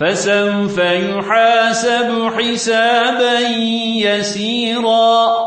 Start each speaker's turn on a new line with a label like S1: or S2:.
S1: فسوف يحاسب حسابا يسيرا